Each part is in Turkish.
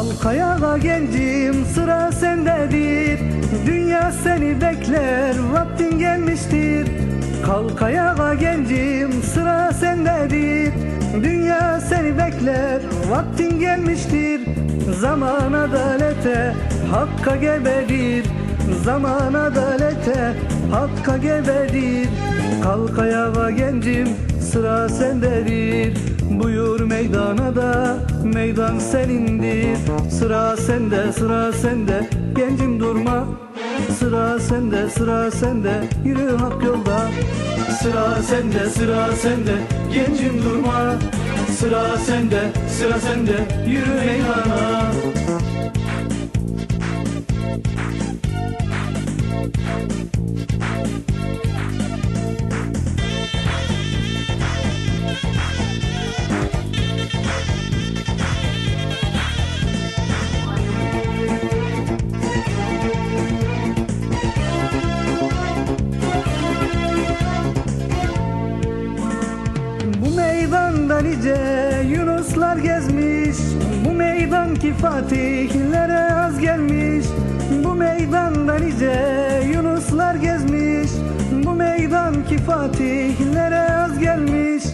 Kalk ayağa gencim sıra sendedir Dünya seni bekler vaktin gelmiştir. Kalk ayağa gencim sıra sendedir Dünya seni bekler vaktin gelmiştir. Zaman adalete hakka geberir Zaman adalete hakka geberir Kalk ayağa gencim sıra sendedir. Buyur meydana da meydan senindir Sıra sende sıra sende. Gencim durma. Sıra sende sıra sende. Yürü hak yolda. Sıra sende sıra sende. Gencim durma. Sıra sende sıra sende. Yürü meydana Yunuslar gezmiş Bu meydan ki fatihlere az gelmiş. Bu meydanda nice Yunuslar gezmiş Bu meydan ki fatihlere az gelmiş.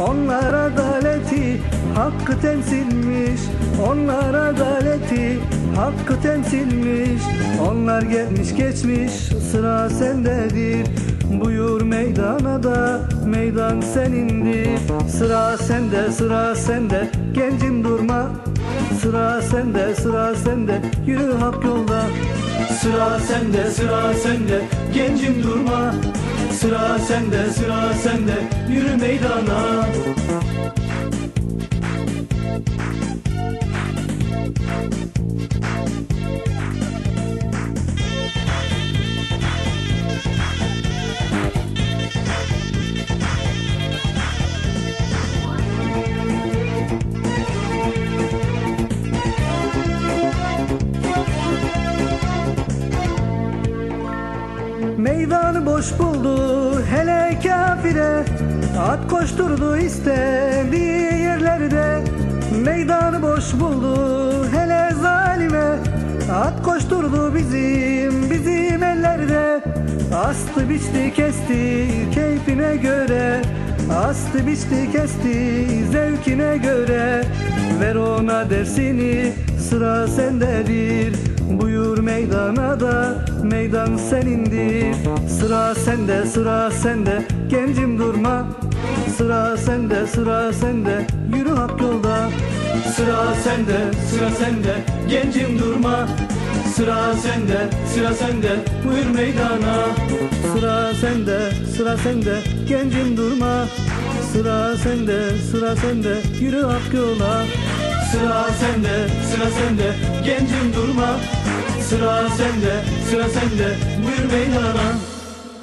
Onlar adaleti hakkı temsilmiş. Onlar adaleti hakkı temsilmiş. Onlar gelmiş geçmiş sıra sendedir. Buyur da meydan senindir Sıra sende sıra sende gencim durma. Sıra sende sıra sende yürü hak yolda. Sıra sende sıra sende gencim durma. Sıra sende sıra sende yürü meydana Boş buldu hele kafire. At koşturdu istediği yerlerde Meydanı boş buldu hele zalime. At koşturdu bizim bizim ellerde. Astı biçti kesti keyfine göre Astı biçti kesti zevkine göre. Ver ona dersini sıra sendedir Buyur meydana da meydan senindir. Sıra sende sıra sende gencim durma. Sıra sende sıra sende yürü hak yolda. Sıra sende sıra sende gencim durma Sıra sende sıra sende buyur meydana. Sıra sende sıra sende gencim durma. Sıra sende sıra sende yürü hak yola. Sıra sende, sıra sende, gencim durma. Sıra sende, sıra sende, buyur meydana